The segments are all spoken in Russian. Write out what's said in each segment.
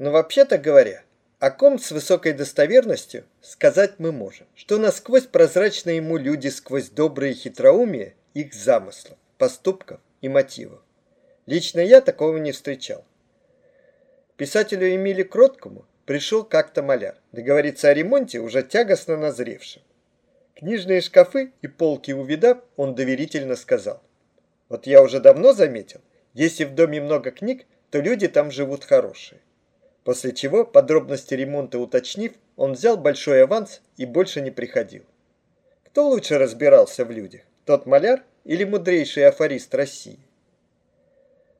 Но вообще-то говоря, о ком с высокой достоверностью сказать мы можем, что насквозь прозрачны ему люди сквозь добрые хитроумие их замыслов, поступков и мотивов. Лично я такого не встречал. Писателю Эмиле Кроткому пришел как-то маляр договориться о ремонте уже тягостно назревшим. Книжные шкафы и полки увидав, он доверительно сказал. Вот я уже давно заметил, если в доме много книг, то люди там живут хорошие. После чего, подробности ремонта уточнив, он взял большой аванс и больше не приходил. Кто лучше разбирался в людях, тот маляр или мудрейший афорист России?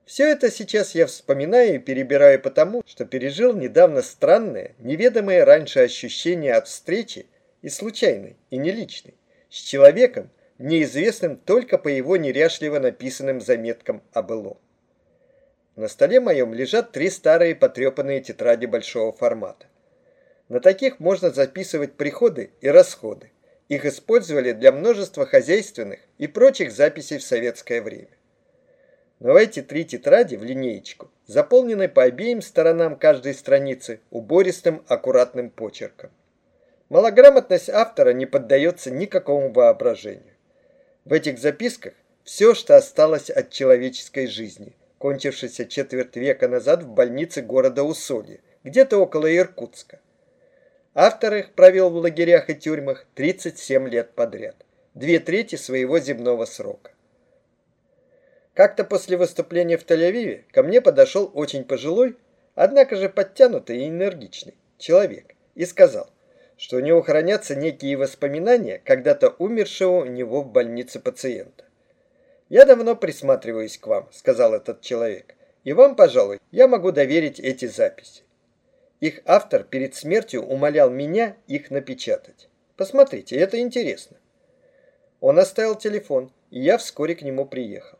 Все это сейчас я вспоминаю и перебираю потому, что пережил недавно странное, неведомое раньше ощущение от встречи и случайной, и не личной, с человеком, неизвестным только по его неряшливо написанным заметкам о былом. На столе моем лежат три старые потрепанные тетради большого формата. На таких можно записывать приходы и расходы. Их использовали для множества хозяйственных и прочих записей в советское время. Но эти три тетради в линеечку заполнены по обеим сторонам каждой страницы убористым аккуратным почерком. Малограмотность автора не поддается никакому воображению. В этих записках все, что осталось от человеческой жизни, кончившейся четверть века назад в больнице города Усолье, где-то около Иркутска. Автор их провел в лагерях и тюрьмах 37 лет подряд, две трети своего земного срока. Как-то после выступления в Тель-Авиве ко мне подошел очень пожилой, однако же подтянутый и энергичный человек и сказал, что у него хранятся некие воспоминания когда-то умершего у него в больнице пациента. «Я давно присматриваюсь к вам», — сказал этот человек, «и вам, пожалуй, я могу доверить эти записи». Их автор перед смертью умолял меня их напечатать. Посмотрите, это интересно. Он оставил телефон, и я вскоре к нему приехал.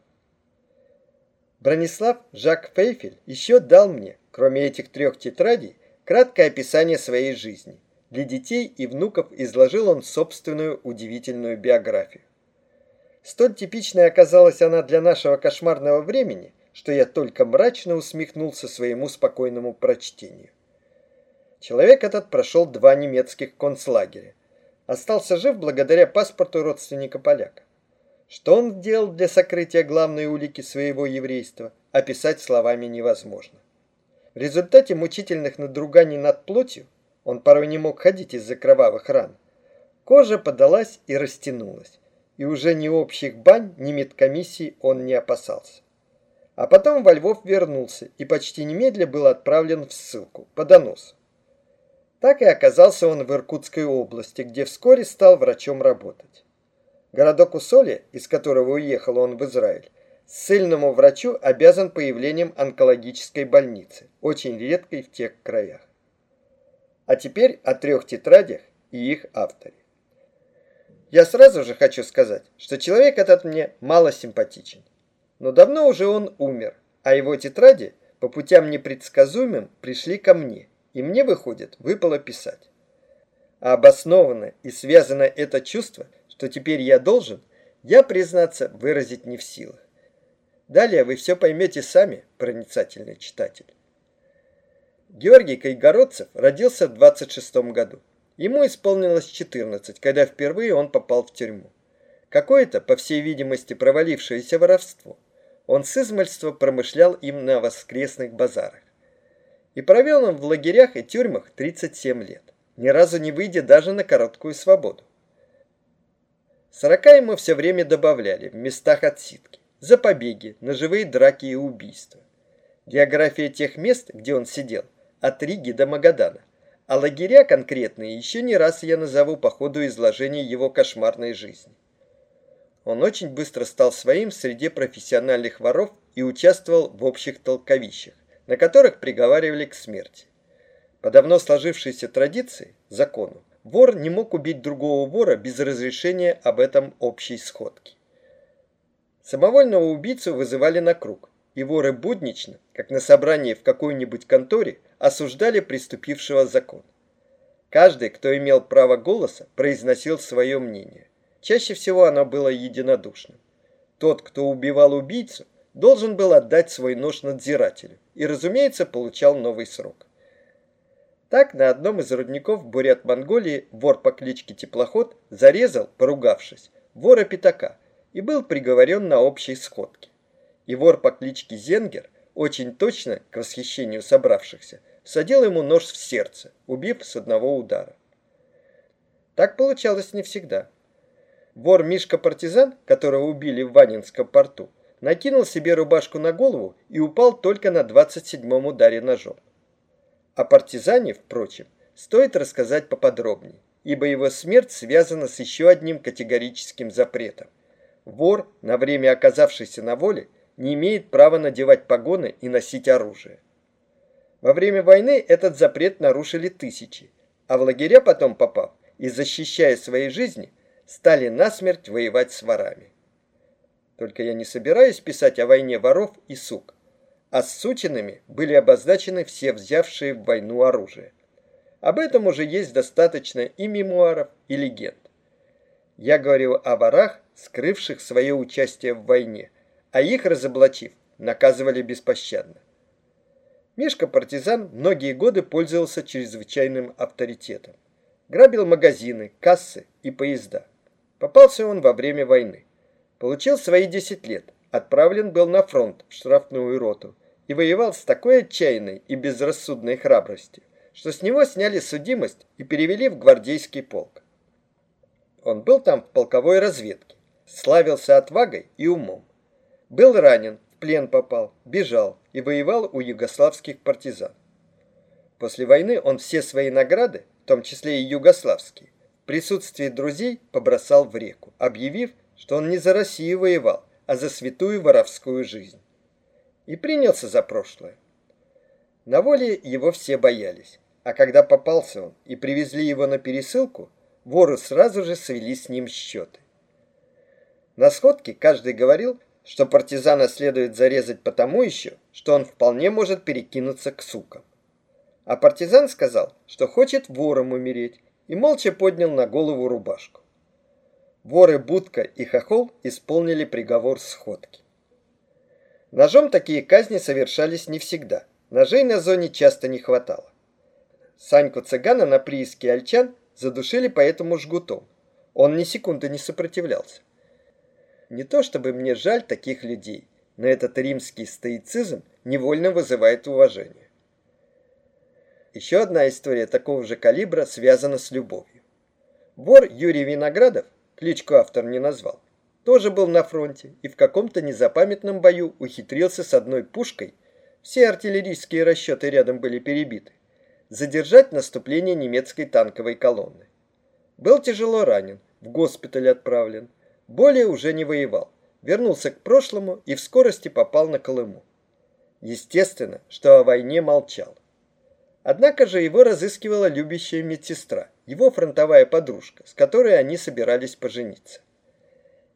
Бронислав Жак Фейфель еще дал мне, кроме этих трех тетрадей, краткое описание своей жизни. Для детей и внуков изложил он собственную удивительную биографию. Столь типичной оказалась она для нашего кошмарного времени, что я только мрачно усмехнулся своему спокойному прочтению. Человек этот прошел два немецких концлагеря. Остался жив благодаря паспорту родственника поляка. Что он делал для сокрытия главной улики своего еврейства, описать словами невозможно. В результате мучительных надруганий над плотью он порой не мог ходить из-за кровавых ран. Кожа подалась и растянулась, и уже ни общих бань, ни медкомиссий он не опасался. А потом во Львов вернулся и почти немедля был отправлен в ссылку, по доносу. Так и оказался он в Иркутской области, где вскоре стал врачом работать. Городок Усолье, из которого уехал он в Израиль, ссыльному врачу обязан появлением онкологической больницы, очень редкой в тех краях. А теперь о трех тетрадях и их авторе. Я сразу же хочу сказать, что человек этот мне мало симпатичен. Но давно уже он умер, а его тетради по путям непредсказуемым пришли ко мне, и мне, выходит, выпало писать. А обоснованно и связано это чувство – что теперь я должен, я, признаться, выразить не в силах. Далее вы все поймете сами, проницательный читатель. Георгий Кайгородцев родился в 26 году. Ему исполнилось 14, когда впервые он попал в тюрьму. Какое-то, по всей видимости, провалившееся воровство. Он с измальства промышлял им на воскресных базарах. И провел он в лагерях и тюрьмах 37 лет, ни разу не выйдя даже на короткую свободу. Сорока ему все время добавляли в местах отсидки, за побеги, ножевые драки и убийства. География тех мест, где он сидел, от Риги до Магадана. А лагеря конкретные еще не раз я назову по ходу изложения его кошмарной жизни. Он очень быстро стал своим среди профессиональных воров и участвовал в общих толковищах, на которых приговаривали к смерти. По давно сложившейся традиции, закону, Вор не мог убить другого вора без разрешения об этом общей сходке. Самовольного убийцу вызывали на круг, и воры буднично, как на собрании в какой-нибудь конторе, осуждали приступившего закон. Каждый, кто имел право голоса, произносил свое мнение. Чаще всего оно было единодушным. Тот, кто убивал убийцу, должен был отдать свой нож надзирателю и, разумеется, получал новый срок. Так на одном из рудников Бурят-Монголии вор по кличке Теплоход зарезал, поругавшись, вора Пятака и был приговорен на общей сходке. И вор по кличке Зенгер очень точно, к восхищению собравшихся, всадил ему нож в сердце, убив с одного удара. Так получалось не всегда. Вор Мишка-партизан, которого убили в Ванинском порту, накинул себе рубашку на голову и упал только на 27-м ударе ножом. О партизане, впрочем, стоит рассказать поподробнее, ибо его смерть связана с еще одним категорическим запретом. Вор, на время оказавшийся на воле, не имеет права надевать погоны и носить оружие. Во время войны этот запрет нарушили тысячи, а в лагеря потом попав и защищая свои жизни, стали насмерть воевать с ворами. Только я не собираюсь писать о войне воров и сук а с сучинами были обозначены все взявшие в войну оружие. Об этом уже есть достаточно и мемуаров, и легенд. Я говорю о ворах, скрывших свое участие в войне, а их, разоблачив, наказывали беспощадно. Мишка-партизан многие годы пользовался чрезвычайным авторитетом. Грабил магазины, кассы и поезда. Попался он во время войны. Получил свои 10 лет, отправлен был на фронт в штрафную роту и воевал с такой отчаянной и безрассудной храбростью, что с него сняли судимость и перевели в гвардейский полк. Он был там в полковой разведке, славился отвагой и умом. Был ранен, в плен попал, бежал и воевал у югославских партизан. После войны он все свои награды, в том числе и югославские, в присутствии друзей побросал в реку, объявив, что он не за Россию воевал, а за святую воровскую жизнь и принялся за прошлое. На воле его все боялись, а когда попался он и привезли его на пересылку, воры сразу же свели с ним счеты. На сходке каждый говорил, что партизана следует зарезать потому еще, что он вполне может перекинуться к сукам. А партизан сказал, что хочет вором умереть, и молча поднял на голову рубашку. Воры Будка и Хохол исполнили приговор сходки. Ножом такие казни совершались не всегда. Ножей на зоне часто не хватало. Саньку цыгана на прииске Альчан задушили поэтому жгутом. Он ни секунды не сопротивлялся. Не то чтобы мне жаль таких людей, но этот римский стоицизм невольно вызывает уважение. Еще одна история такого же калибра связана с любовью. Вор Юрий Виноградов, кличку автор не назвал, тоже был на фронте и в каком-то незапамятном бою ухитрился с одной пушкой, все артиллерийские расчеты рядом были перебиты, задержать наступление немецкой танковой колонны. Был тяжело ранен, в госпиталь отправлен, более уже не воевал, вернулся к прошлому и в скорости попал на Колыму. Естественно, что о войне молчал. Однако же его разыскивала любящая медсестра, его фронтовая подружка, с которой они собирались пожениться.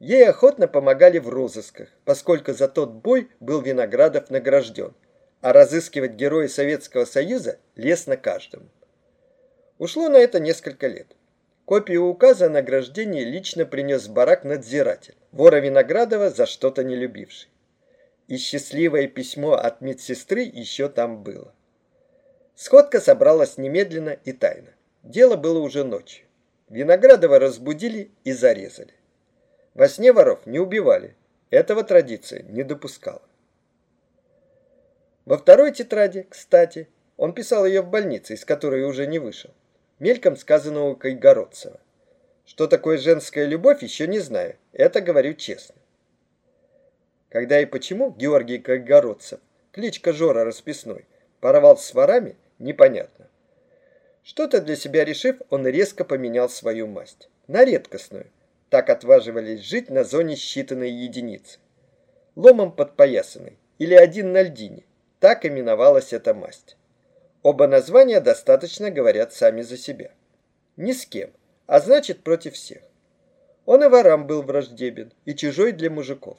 Ей охотно помогали в розысках, поскольку за тот бой был Виноградов награжден, а разыскивать героя Советского Союза лестно каждому. Ушло на это несколько лет. Копию указа о награждении лично принес барак надзиратель, вора Виноградова за что-то не любивший. И счастливое письмо от медсестры еще там было. Сходка собралась немедленно и тайно. Дело было уже ночью. Виноградова разбудили и зарезали. Во сне воров не убивали. Этого традиция не допускала. Во второй тетради, кстати, он писал ее в больнице, из которой уже не вышел. Мельком сказанного Кайгородцева. Что такое женская любовь, еще не знаю. Это говорю честно. Когда и почему Георгий Кайгородцев, кличка Жора Расписной, порвал с ворами, непонятно. Что-то для себя решив, он резко поменял свою масть. На редкостную, так отваживались жить на зоне считанной единицы. Ломом подпоясанный или один на льдине, так именовалась эта масть. Оба названия достаточно говорят сами за себя. Ни с кем, а значит против всех. Он и ворам был враждебен, и чужой для мужиков.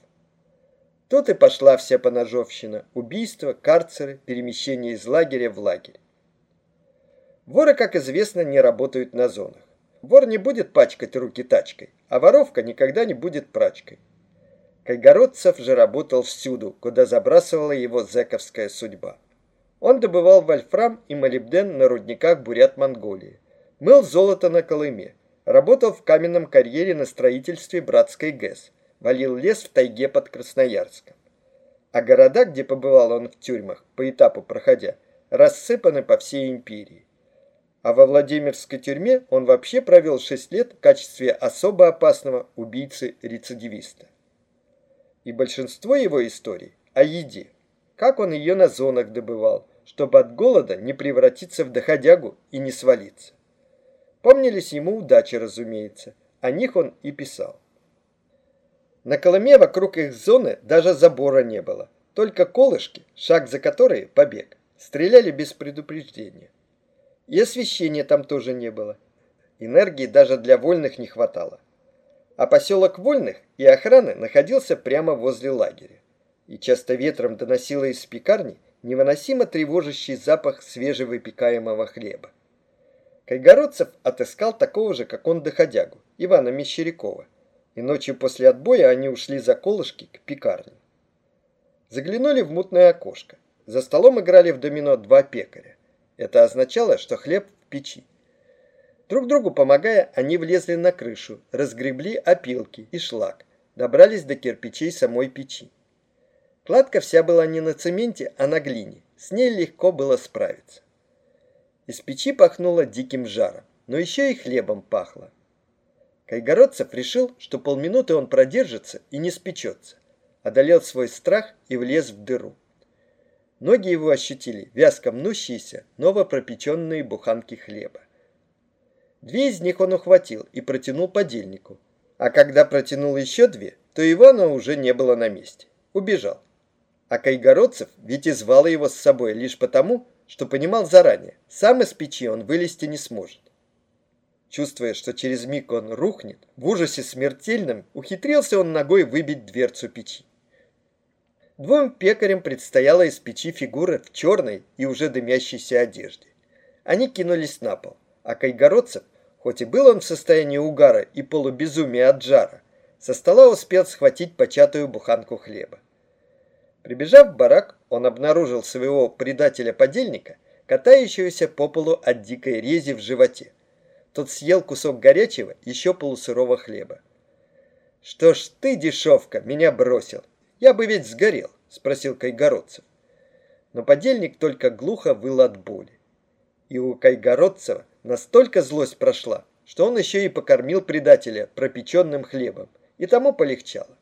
Тут и пошла вся поножовщина, убийства, карцеры, перемещение из лагеря в лагерь. Воры, как известно, не работают на зонах. Вор не будет пачкать руки тачкой, а воровка никогда не будет прачкой. Кайгородцев же работал всюду, куда забрасывала его зэковская судьба. Он добывал вольфрам и молибден на рудниках Бурят-Монголии. Мыл золото на Колыме. Работал в каменном карьере на строительстве Братской ГЭС. Валил лес в тайге под Красноярском. А города, где побывал он в тюрьмах, по этапу проходя, рассыпаны по всей империи. А во Владимирской тюрьме он вообще провел 6 лет в качестве особо опасного убийцы-рецидивиста. И большинство его историй о еде. Как он ее на зонах добывал, чтобы от голода не превратиться в доходягу и не свалиться. Помнились ему удачи, разумеется. О них он и писал. На Колыме вокруг их зоны даже забора не было. Только колышки, шаг за которые – побег. Стреляли без предупреждения. И освещения там тоже не было. Энергии даже для вольных не хватало. А поселок вольных и охраны находился прямо возле лагеря. И часто ветром доносило из пекарни невыносимо тревожащий запах свежевыпекаемого хлеба. Кайгородцев отыскал такого же, как он, доходягу, Ивана Мещерякова, и ночью после отбоя они ушли за колышки к пекарне. Заглянули в мутное окошко. За столом играли в домино два пекаря. Это означало, что хлеб в печи. Друг другу помогая, они влезли на крышу, разгребли опилки и шлак, добрались до кирпичей самой печи. Кладка вся была не на цементе, а на глине. С ней легко было справиться. Из печи пахнуло диким жаром, но еще и хлебом пахло. Кайгородцев решил, что полминуты он продержится и не спечется. Одолел свой страх и влез в дыру. Ноги его ощутили вязко мнущиеся новопропеченные буханки хлеба. Две из них он ухватил и протянул подельнику. А когда протянул еще две, то Ивана уже не было на месте. Убежал. А Кайгородцев ведь и звал его с собой лишь потому, что понимал заранее, сам из печи он вылезти не сможет. Чувствуя, что через миг он рухнет, в ужасе смертельном ухитрился он ногой выбить дверцу печи. Двум пекарям предстояло из печи фигура в черной и уже дымящейся одежде. Они кинулись на пол, а Кайгородцев, хоть и был он в состоянии угара и полубезумия от жара, со стола успел схватить початую буханку хлеба. Прибежав в барак, он обнаружил своего предателя-подельника, катающегося по полу от дикой рези в животе. Тот съел кусок горячего, еще полусырого хлеба. «Что ж ты, дешевка, меня бросил? Я бы ведь сгорел», — спросил Кайгородцев. Но подельник только глухо выл от боли. И у Кайгородцева настолько злость прошла, что он еще и покормил предателя пропеченным хлебом, и тому полегчало.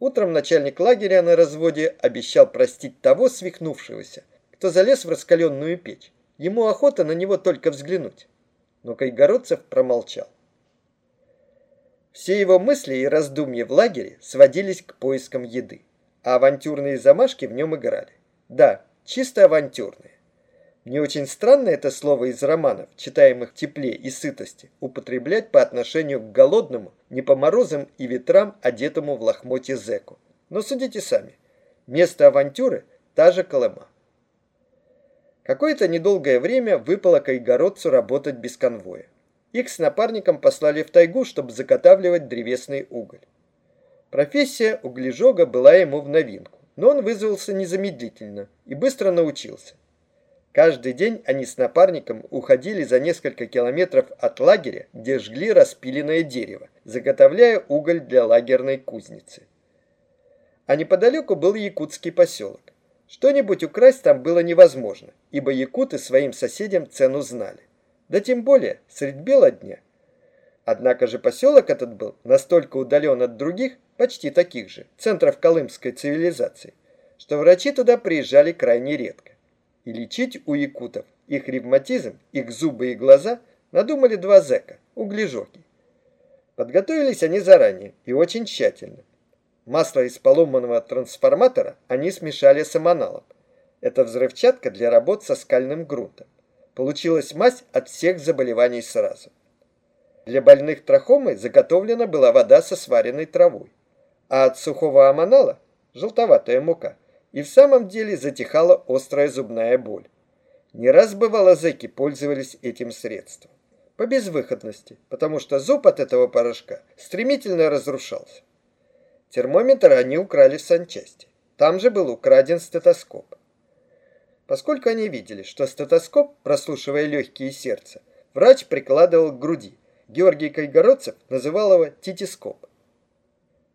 Утром начальник лагеря на разводе обещал простить того свихнувшегося, кто залез в раскаленную печь. Ему охота на него только взглянуть. Но Кайгородцев промолчал. Все его мысли и раздумья в лагере сводились к поискам еды, а авантюрные замашки в нем играли. Да, чисто авантюрные. Мне очень странно это слово из романов, читаемых в тепле и сытости, употреблять по отношению к голодному, не по морозам и ветрам, одетому в лохмотье зэку. Но судите сами. Место авантюры – та же Колыма. Какое-то недолгое время выпало кайгородцу работать без конвоя. Их с напарником послали в тайгу, чтобы заготавливать древесный уголь. Профессия углежога была ему в новинку, но он вызвался незамедлительно и быстро научился. Каждый день они с напарником уходили за несколько километров от лагеря, где жгли распиленное дерево, заготовляя уголь для лагерной кузницы. А неподалеку был якутский поселок. Что-нибудь украсть там было невозможно, ибо якуты своим соседям цену знали. Да тем более средь бела дня. Однако же поселок этот был настолько удален от других, почти таких же, центров колымской цивилизации, что врачи туда приезжали крайне редко и лечить у якутов их ревматизм, их зубы и глаза надумали два зэка, углежоки. Подготовились они заранее и очень тщательно. Масло из поломанного трансформатора они смешали с аманалом. Это взрывчатка для работ со скальным грунтом. Получилась мазь от всех заболеваний сразу. Для больных трахомой заготовлена была вода со сваренной травой, а от сухого аманала – желтоватая мука – и в самом деле затихала острая зубная боль. Не раз бывало зэки пользовались этим средством. По безвыходности, потому что зуб от этого порошка стремительно разрушался. Термометр они украли в санчасти. Там же был украден стетоскоп. Поскольку они видели, что стетоскоп, прослушивая легкие и сердце, врач прикладывал к груди. Георгий Кайгородцев называл его титископ.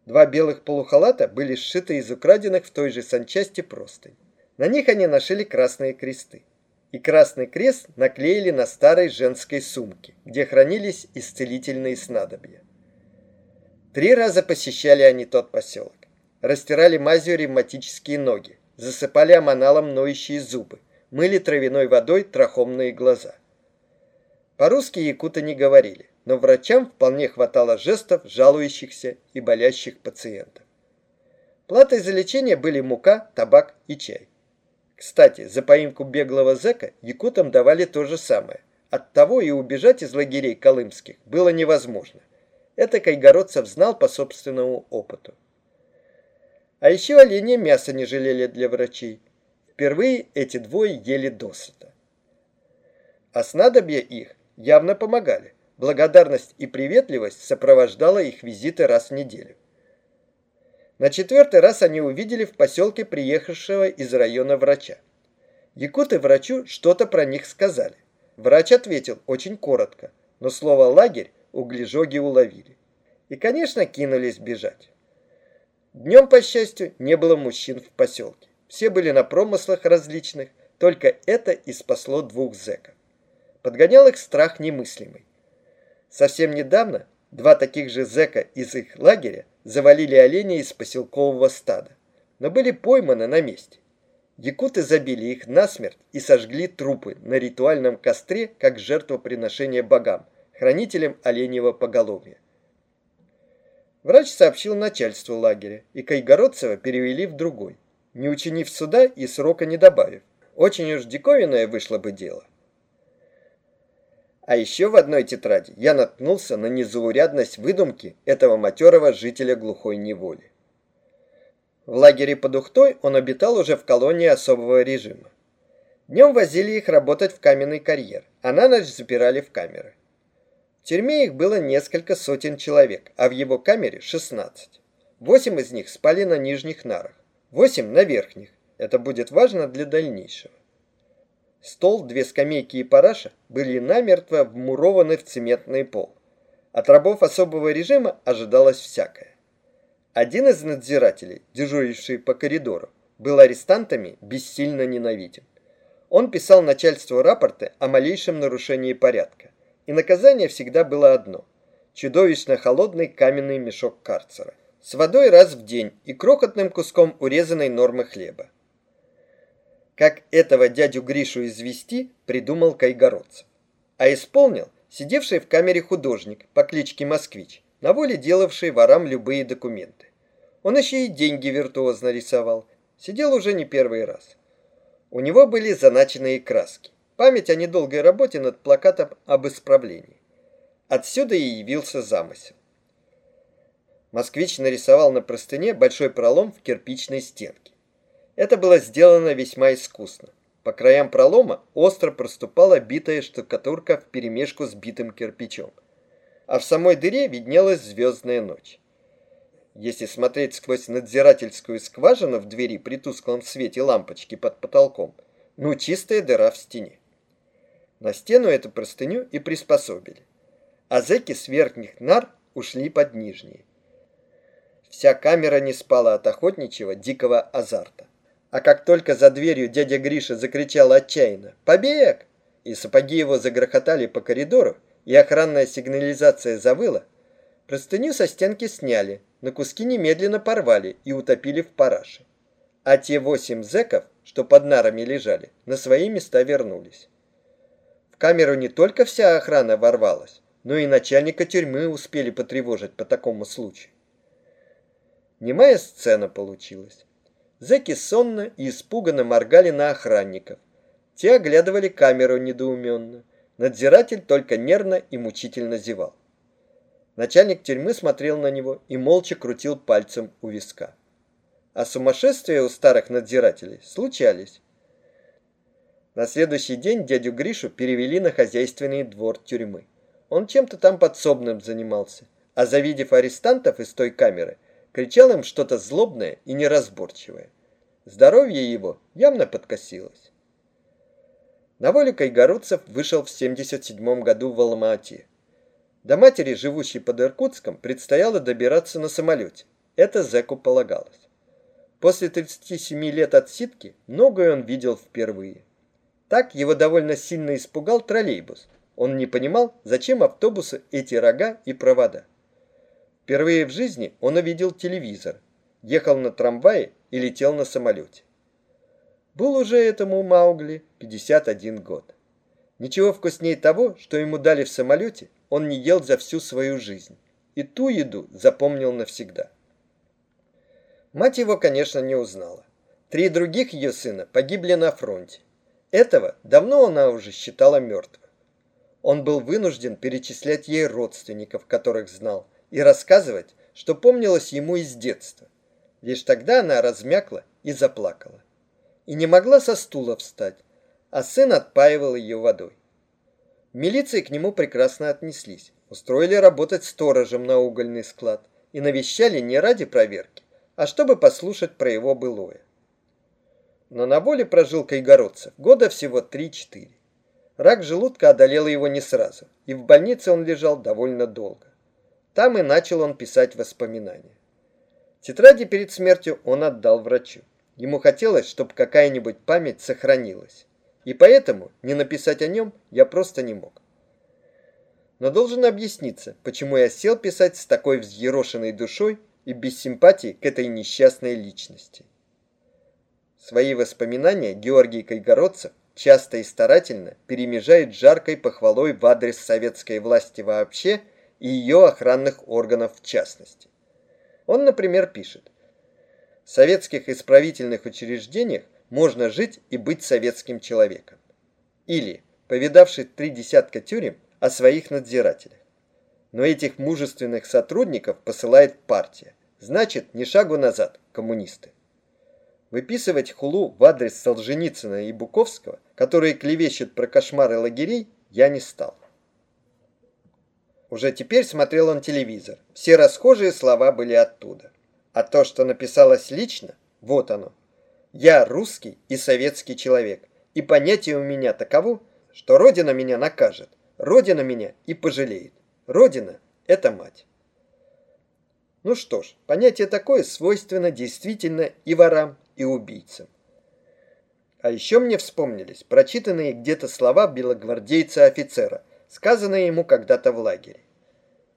Два белых полухалата были сшиты из украденных в той же санчасти простынь. На них они нашили красные кресты. И красный крест наклеили на старой женской сумке, где хранились исцелительные снадобья. Три раза посещали они тот поселок. Растирали мазью ревматические ноги, засыпали аманалом ноющие зубы, мыли травяной водой трахомные глаза. По-русски якуты не говорили но врачам вполне хватало жестов жалующихся и болящих пациентов. Платой за лечение были мука, табак и чай. Кстати, за поимку беглого зэка якутам давали то же самое. Оттого и убежать из лагерей колымских было невозможно. Это Кайгородцев знал по собственному опыту. А еще оленя мясо не жалели для врачей. Впервые эти двое ели досыта. А снадобья их явно помогали. Благодарность и приветливость сопровождала их визиты раз в неделю. На четвертый раз они увидели в поселке приехавшего из района врача. Якуты врачу что-то про них сказали. Врач ответил очень коротко, но слово «лагерь» углежоги уловили. И, конечно, кинулись бежать. Днем, по счастью, не было мужчин в поселке. Все были на промыслах различных, только это и спасло двух зэков. Подгонял их страх немыслимый. Совсем недавно два таких же зэка из их лагеря завалили оленя из поселкового стада, но были пойманы на месте. Якуты забили их насмерть и сожгли трупы на ритуальном костре как жертвоприношение богам, хранителям оленьего поголовья. Врач сообщил начальству лагеря, и Кайгородцева перевели в другой, не учинив суда и срока не добавив. Очень уж диковинное вышло бы дело. А еще в одной тетради я наткнулся на незаурядность выдумки этого матерого жителя глухой неволи. В лагере под Ухтой он обитал уже в колонии особого режима. Днем возили их работать в каменный карьер, а на ночь запирали в камеры. В тюрьме их было несколько сотен человек, а в его камере 16. Восемь из них спали на нижних нарах, восемь на верхних. Это будет важно для дальнейшего. Стол, две скамейки и параша были намертво вмурованы в цементный пол. От рабов особого режима ожидалось всякое. Один из надзирателей, дежуривший по коридору, был арестантами бессильно ненавиден. Он писал начальству рапорты о малейшем нарушении порядка, и наказание всегда было одно – чудовищно холодный каменный мешок карцера с водой раз в день и крохотным куском урезанной нормы хлеба. Как этого дядю Гришу извести, придумал Кайгородцев. А исполнил сидевший в камере художник по кличке Москвич, на воле делавший ворам любые документы. Он еще и деньги виртуозно рисовал, сидел уже не первый раз. У него были заначенные краски, память о недолгой работе над плакатом об исправлении. Отсюда и явился замысел. Москвич нарисовал на простыне большой пролом в кирпичной стенке. Это было сделано весьма искусно. По краям пролома остро проступала битая штукатурка вперемешку с битым кирпичом. А в самой дыре виднелась звездная ночь. Если смотреть сквозь надзирательскую скважину в двери при тусклом свете лампочки под потолком, ну чистая дыра в стене. На стену эту простыню и приспособили. А зэки с верхних нар ушли под нижние. Вся камера не спала от охотничьего дикого азарта. А как только за дверью дядя Гриша закричал отчаянно «Побег!» и сапоги его загрохотали по коридору, и охранная сигнализация завыла, простыню со стенки сняли, на куски немедленно порвали и утопили в параше. А те восемь зэков, что под нарами лежали, на свои места вернулись. В камеру не только вся охрана ворвалась, но и начальника тюрьмы успели потревожить по такому случаю. Немая сцена получилась. Зэки сонно и испуганно моргали на охранников. Те оглядывали камеру недоуменно. Надзиратель только нервно и мучительно зевал. Начальник тюрьмы смотрел на него и молча крутил пальцем у виска. А сумасшествия у старых надзирателей случались. На следующий день дядю Гришу перевели на хозяйственный двор тюрьмы. Он чем-то там подсобным занимался, а завидев арестантов из той камеры, кричал им что-то злобное и неразборчивое. Здоровье его явно подкосилось. На волю кайгородцев вышел в 77 году в Алма-Ате. До матери, живущей под Иркутском, предстояло добираться на самолете. Это зэку полагалось. После 37 лет отсидки многое он видел впервые. Так его довольно сильно испугал троллейбус. Он не понимал, зачем автобусу эти рога и провода. Впервые в жизни он увидел телевизор, ехал на трамвае и летел на самолете. Был уже этому Маугли 51 год. Ничего вкуснее того, что ему дали в самолете, он не ел за всю свою жизнь. И ту еду запомнил навсегда. Мать его, конечно, не узнала. Три других ее сына погибли на фронте. Этого давно она уже считала мертвым. Он был вынужден перечислять ей родственников, которых знал, и рассказывать, что помнилось ему из детства. Лишь тогда она размякла и заплакала и не могла со стула встать, а сын отпаивал ее водой. В милиции к нему прекрасно отнеслись, устроили работать сторожем на угольный склад и навещали не ради проверки, а чтобы послушать про его былое. Но на воле прожил Кайгородцев года всего 3-4. Рак желудка одолел его не сразу, и в больнице он лежал довольно долго. Там и начал он писать воспоминания. Тетради перед смертью он отдал врачу. Ему хотелось, чтобы какая-нибудь память сохранилась. И поэтому не написать о нем я просто не мог. Но должен объясниться, почему я сел писать с такой взъерошенной душой и без симпатии к этой несчастной личности. Свои воспоминания Георгий Кайгородцев часто и старательно перемежает жаркой похвалой в адрес советской власти вообще и ее охранных органов в частности. Он, например, пишет в советских исправительных учреждениях можно жить и быть советским человеком. Или, повидавший три десятка тюрем, о своих надзирателях. Но этих мужественных сотрудников посылает партия. Значит, ни шагу назад, коммунисты. Выписывать хулу в адрес Солженицына и Буковского, которые клевещут про кошмары лагерей, я не стал. Уже теперь смотрел он телевизор. Все расхожие слова были оттуда. А то, что написалось лично, вот оно. Я русский и советский человек, и понятие у меня таково, что Родина меня накажет, Родина меня и пожалеет. Родина – это мать. Ну что ж, понятие такое свойственно действительно и ворам, и убийцам. А еще мне вспомнились прочитанные где-то слова белогвардейца-офицера, сказанные ему когда-то в лагере.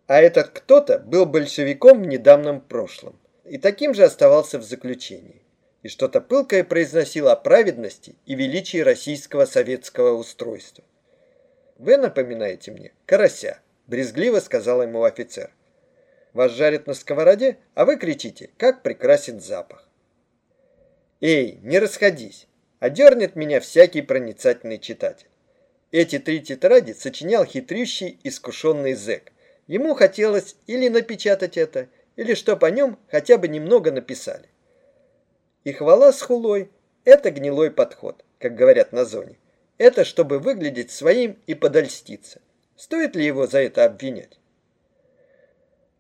А этот кто-то был большевиком в недавнем прошлом и таким же оставался в заключении. И что-то пылкое произносил о праведности и величии российского советского устройства. «Вы напоминаете мне карася», — брезгливо сказал ему офицер. «Вас жарят на сковороде, а вы кричите, как прекрасен запах». «Эй, не расходись!» — одернет меня всякий проницательный читатель. Эти три тетради сочинял хитрющий, искушенный зэк. Ему хотелось или напечатать это, или чтоб о нем хотя бы немного написали. И хвала с хулой – это гнилой подход, как говорят на зоне. Это чтобы выглядеть своим и подольститься. Стоит ли его за это обвинять?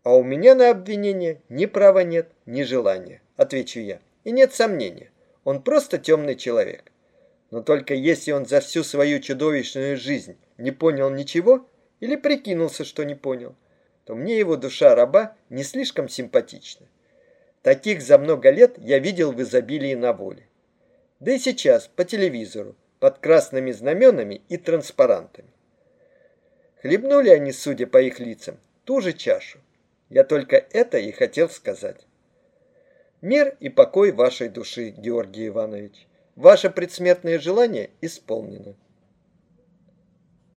А у меня на обвинение ни права нет, ни желания, отвечу я. И нет сомнения, он просто темный человек. Но только если он за всю свою чудовищную жизнь не понял ничего или прикинулся, что не понял – то мне его душа раба не слишком симпатична. Таких за много лет я видел в изобилии на воле. Да и сейчас по телевизору, под красными знаменами и транспарантами. Хлебнули они, судя по их лицам, ту же чашу. Я только это и хотел сказать. Мир и покой вашей души, Георгий Иванович. Ваше предсмертное желание исполнено.